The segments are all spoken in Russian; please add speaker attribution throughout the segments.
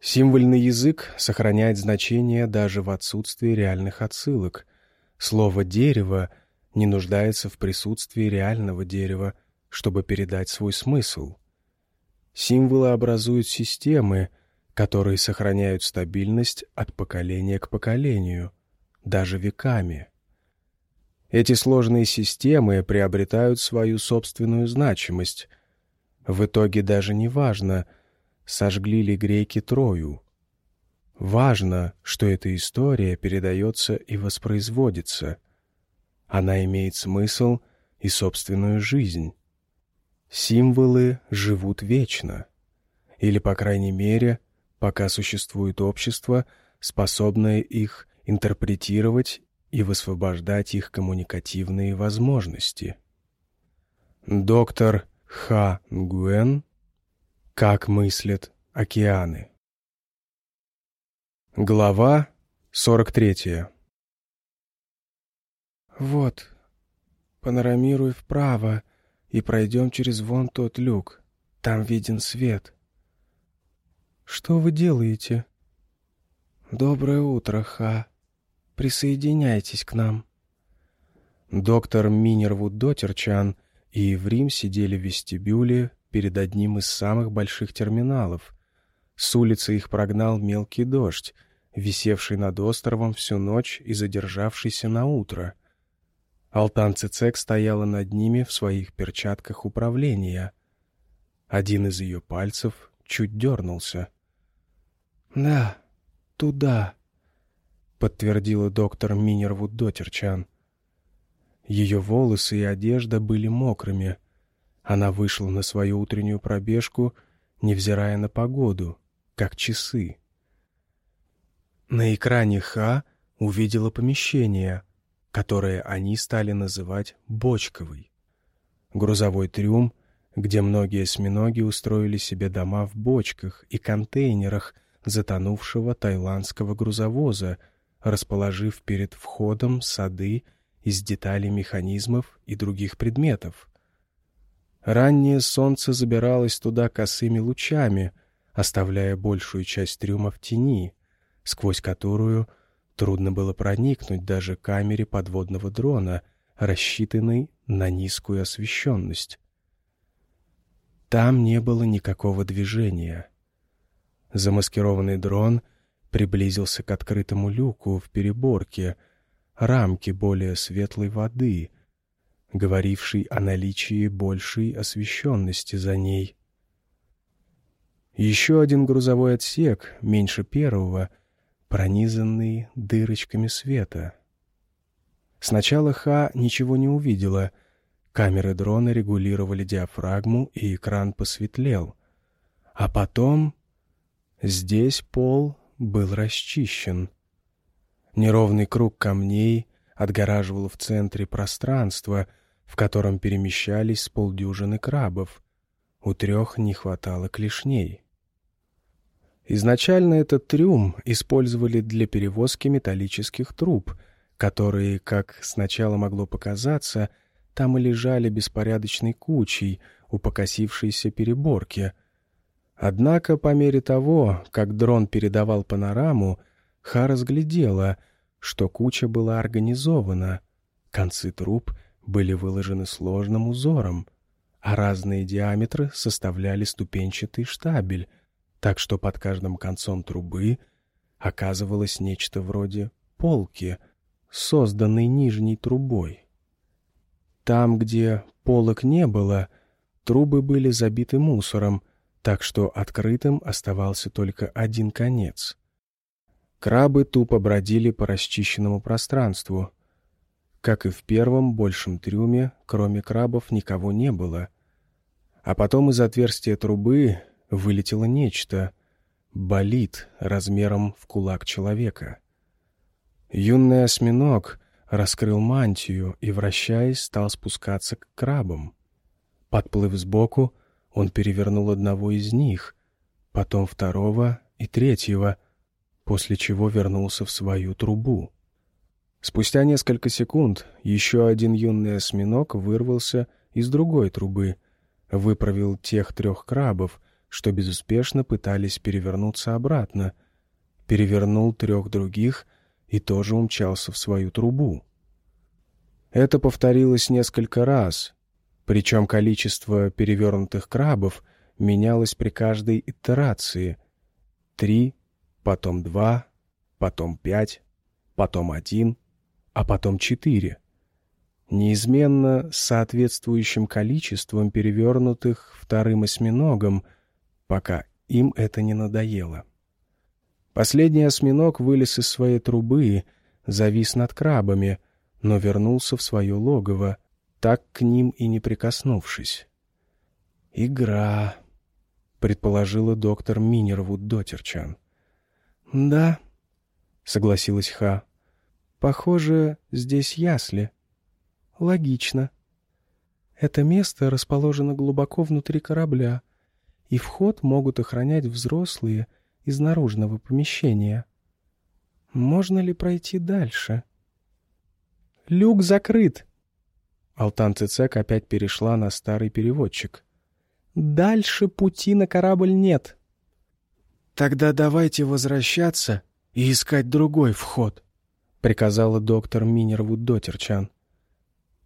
Speaker 1: Символьный язык сохраняет значение даже в отсутствии реальных отсылок. Слово «дерево» не нуждается в присутствии реального дерева, чтобы передать свой смысл. Символы образуют системы, которые сохраняют стабильность от поколения к поколению, даже веками. Эти сложные системы приобретают свою собственную значимость. В итоге даже не важно — сожгли ли греки Трою. Важно, что эта история передается и воспроизводится. Она имеет смысл и собственную жизнь. Символы живут вечно. Или, по крайней мере, пока существует общество, способное их интерпретировать и высвобождать их коммуникативные возможности. Доктор Ха Нгуэн как мыслят океаны. Глава 43
Speaker 2: «Вот, панорамируй вправо и пройдем через вон тот люк. Там виден свет». «Что вы делаете?» «Доброе утро, Ха. Присоединяйтесь к нам».
Speaker 1: Доктор Минервуд Дотерчан и Еврим сидели в вестибюле перед одним из самых больших терминалов. С улицы их прогнал мелкий дождь, висевший над островом всю ночь и задержавшийся на утро. Алтан Цицек стояла над ними в своих перчатках управления. Один из ее пальцев чуть дернулся.
Speaker 2: «Да, туда», —
Speaker 1: подтвердила доктор Минервуд Дотерчан. Ее волосы и одежда были мокрыми — она вышла на свою утреннюю пробежку, невзирая на погоду, как часы. На экране Ха увидела помещение, которое они стали называть «бочковый». Грузовой трюм, где многие осьминоги устроили себе дома в бочках и контейнерах затонувшего тайландского грузовоза, расположив перед входом сады из деталей механизмов и других предметов. Раннее солнце забиралось туда косыми лучами, оставляя большую часть трюма в тени, сквозь которую трудно было проникнуть даже камере подводного дрона, рассчитанной на низкую освещенность. Там не было никакого движения. Замаскированный дрон приблизился к открытому люку в переборке, рамке более светлой воды — говоривший о наличии большей освещенности за ней. Еще один грузовой отсек, меньше первого, пронизанный дырочками света. Сначала Ха ничего не увидела. Камеры дрона регулировали диафрагму, и экран посветлел. А потом здесь пол был расчищен. Неровный круг камней отгораживал в центре пространство, в котором перемещались с полдюжины крабов. У трех не хватало клешней. Изначально этот трюм использовали для перевозки металлических труб, которые, как сначала могло показаться, там и лежали беспорядочной кучей у покосившейся переборки. Однако по мере того, как дрон передавал панораму, Ха разглядела, что куча была организована. Концы труб — были выложены сложным узором, а разные диаметры составляли ступенчатый штабель, так что под каждым концом трубы оказывалось нечто вроде полки, созданной нижней трубой. Там, где полок не было, трубы были забиты мусором, так что открытым оставался только один конец. Крабы тупо бродили по расчищенному пространству, как и в первом большем трюме, кроме крабов никого не было. А потом из отверстия трубы вылетело нечто. Болит размером в кулак человека. Юный осьминог раскрыл мантию и, вращаясь, стал спускаться к крабам. Подплыв сбоку, он перевернул одного из них, потом второго и третьего, после чего вернулся в свою трубу. Спустя несколько секунд еще один юный осьминог вырвался из другой трубы, выправил тех трех крабов, что безуспешно пытались перевернуться обратно. Перевернул трех других и тоже умчался в свою трубу. Это повторилось несколько раз, причем количество перевернутых крабов менялось при каждой итерации. Три, потом два, потом пять, потом один, а потом четыре. Неизменно с соответствующим количеством перевернутых вторым осьминогом, пока им это не надоело. Последний осьминог вылез из своей трубы, завис над крабами, но вернулся в свое логово, так к ним и не прикоснувшись. «Игра», — предположила доктор Минервуд Дотерчан. «Да», — согласилась Ха. «Похоже, здесь ясли». «Логично. Это место расположено глубоко внутри корабля, и вход могут охранять взрослые — из наружного помещения. Можно ли пройти дальше? «Люк закрыт!» Алтан Цицек опять перешла на старый переводчик. «Дальше пути на корабль нет». «Тогда давайте возвращаться и искать другой вход», — приказала доктор Минервуд Дотерчан.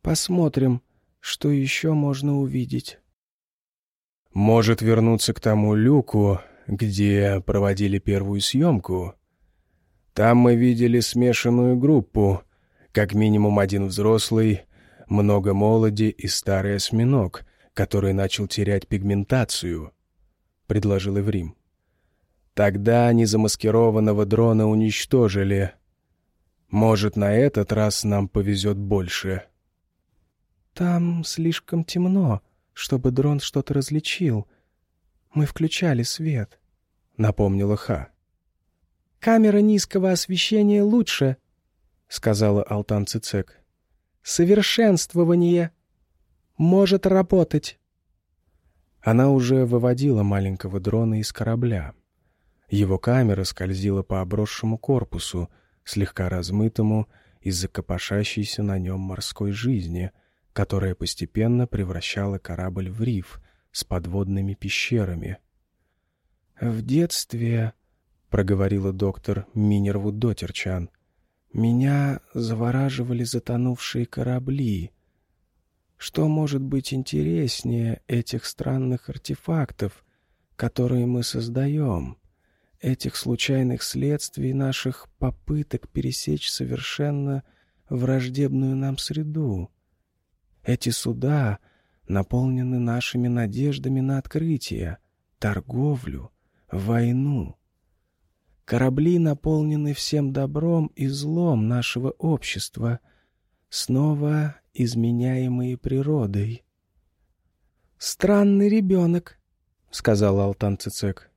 Speaker 1: «Посмотрим, что еще можно увидеть». «Может вернуться к тому люку где проводили первую съемку. Там мы видели смешанную группу, как минимум один взрослый, много молоди и старый осьминог, который начал терять пигментацию, — предложил Эврим. Тогда незамаскированного дрона уничтожили. Может, на этот раз нам повезет больше.
Speaker 2: Там слишком темно, чтобы дрон что-то различил, мы включали свет», — напомнила Ха. «Камера низкого освещения лучше», — сказала Алтан Цицек. «Совершенствование может работать».
Speaker 1: Она уже выводила маленького дрона из корабля. Его камера скользила по обросшему корпусу, слегка размытому из-за копошащейся на нем морской жизни, которая постепенно превращала корабль в риф — с подводными пещерами.
Speaker 2: «В детстве, — проговорила доктор Минервуд Дотерчан, — меня завораживали затонувшие корабли. Что может быть интереснее этих странных артефактов, которые мы создаем, этих случайных следствий наших попыток пересечь совершенно враждебную нам среду? Эти суда — наполнены нашими надеждами на открытие, торговлю, войну. Корабли наполнены всем добром и злом нашего общества, снова изменяемые природой. «Странный ребенок», — сказал Алтан Цицек.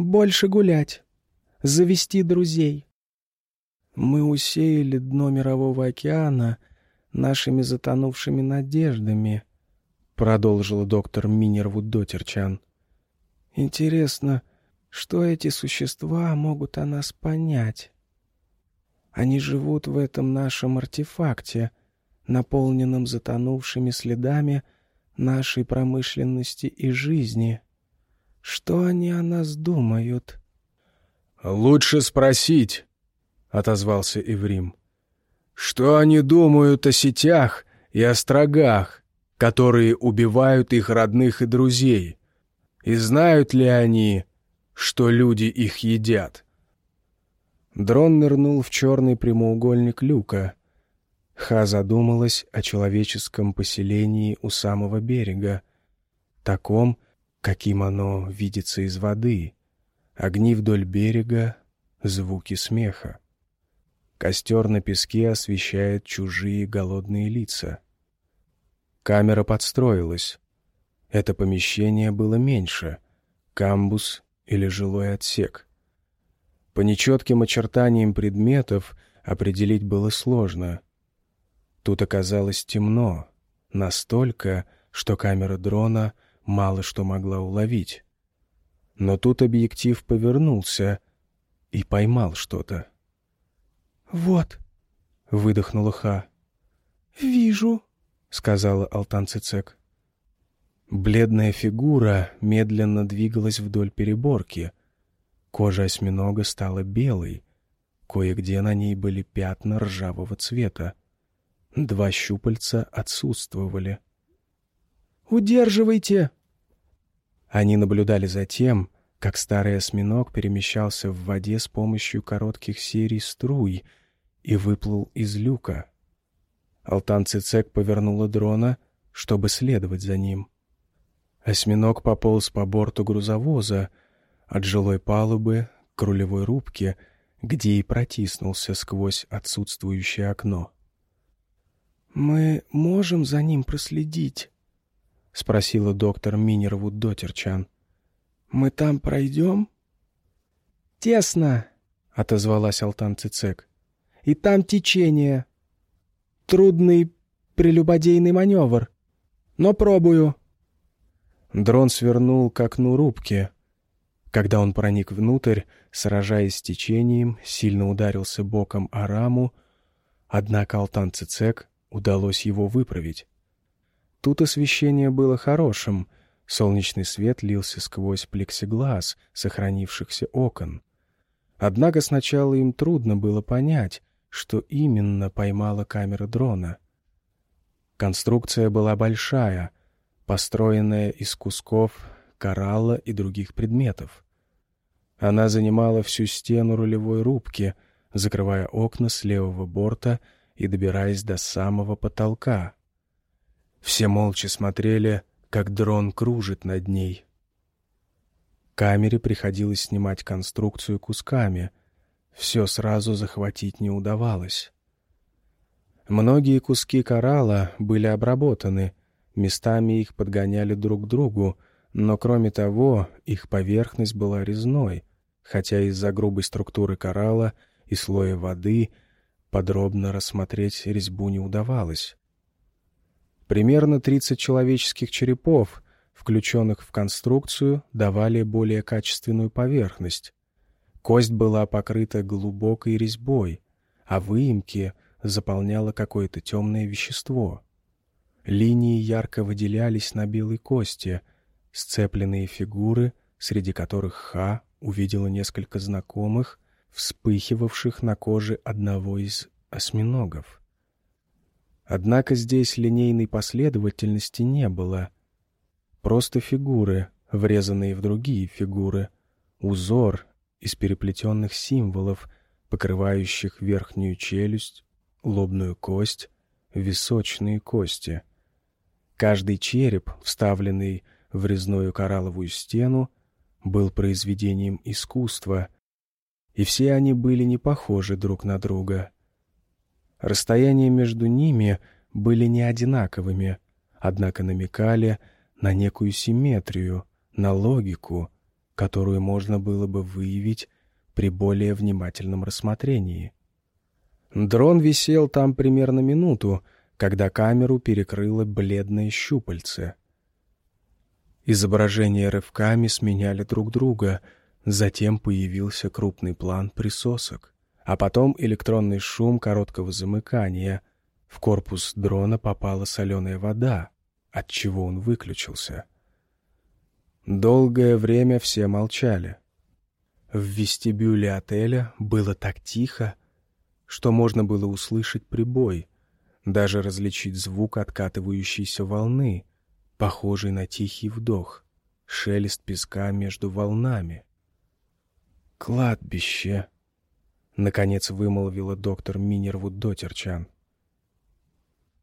Speaker 2: «Больше гулять, завести друзей». Мы усеяли дно мирового океана нашими затонувшими надеждами — продолжила доктор Минервуд Дотерчан. «Интересно, что эти существа могут о нас понять? Они живут в этом нашем артефакте, наполненном затонувшими следами нашей промышленности и жизни. Что они о нас думают?»
Speaker 1: «Лучше спросить», — отозвался Иврим. «Что они думают о сетях и острогах?» которые убивают их родных и друзей? И знают ли они, что люди их едят? Дрон нырнул в черный прямоугольник люка. Ха задумалась о человеческом поселении у самого берега, таком, каким оно видится из воды. Огни вдоль берега, звуки смеха. Костер на песке освещает чужие голодные лица — Камера подстроилась. Это помещение было меньше — камбус или жилой отсек. По нечетким очертаниям предметов определить было сложно. Тут оказалось темно, настолько, что камера дрона мало что могла уловить. Но тут объектив повернулся и поймал что-то.
Speaker 2: «Вот», —
Speaker 1: выдохнула Ха.
Speaker 2: «Вижу», —
Speaker 1: сказала Алтан Цицек. Бледная фигура медленно двигалась вдоль переборки. Кожа осьминога стала белой. Кое-где на ней были пятна ржавого цвета. Два щупальца отсутствовали.
Speaker 2: «Удерживайте!»
Speaker 1: Они наблюдали за тем, как старый осьминог перемещался в воде с помощью коротких серий струй и выплыл из люка. Алтан Цицек повернула дрона, чтобы следовать за ним. Осьминог пополз по борту грузовоза, от жилой палубы к рулевой рубке, где и протиснулся сквозь отсутствующее окно.
Speaker 2: «Мы можем за ним проследить?» — спросила доктор Минервуд Дотерчан. «Мы там пройдем?» «Тесно», — отозвалась Алтан Цицек. «И там течение. Трудный прелюбодейный маневр. Но пробую».
Speaker 1: Дрон свернул к окну рубки. Когда он проник внутрь, сражаясь с течением, сильно ударился боком о раму, однако Алтан Цицек удалось его выправить. Тут освещение было хорошим, солнечный свет лился сквозь плексиглаз сохранившихся окон. Однако сначала им трудно было понять, что именно поймала камера дрона. Конструкция была большая, построенная из кусков коралла и других предметов. Она занимала всю стену рулевой рубки, закрывая окна с левого борта и добираясь до самого потолка. Все молча смотрели, как дрон кружит над ней. Камере приходилось снимать конструкцию кусками. Все сразу захватить не удавалось. Многие куски коралла были обработаны, местами их подгоняли друг к другу, но кроме того их поверхность была резной, хотя из-за грубой структуры коралла и слоя воды подробно рассмотреть резьбу не удавалось. Примерно 30 человеческих черепов, включенных в конструкцию, давали более качественную поверхность. Кость была покрыта глубокой резьбой, а выемки заполняло какое-то темное вещество. Линии ярко выделялись на белой кости, сцепленные фигуры, среди которых Ха увидела несколько знакомых, вспыхивавших на коже одного из осьминогов. Однако здесь линейной последовательности не было. Просто фигуры, врезанные в другие фигуры, узор из переплетенных символов, покрывающих верхнюю челюсть, лобную кость, височные кости. Каждый череп, вставленный в резную коралловую стену, был произведением искусства, и все они были не похожи друг на друга — Расстояния между ними были не одинаковыми, однако намекали на некую симметрию, на логику, которую можно было бы выявить при более внимательном рассмотрении. Дрон висел там примерно минуту, когда камеру перекрыло бледное щупальце. Изображения рывками сменяли друг друга, затем появился крупный план присосок а потом электронный шум короткого замыкания. В корпус дрона попала соленая вода, от чего он выключился. Долгое время все молчали. В вестибюле отеля было так тихо, что можно было услышать прибой, даже различить звук откатывающейся волны, похожий на тихий вдох, шелест песка между волнами. «Кладбище!» Наконец вымолвила доктор Минервуд Дотерчан.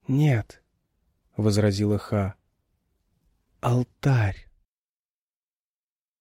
Speaker 2: «Нет», — возразила Ха. «Алтарь».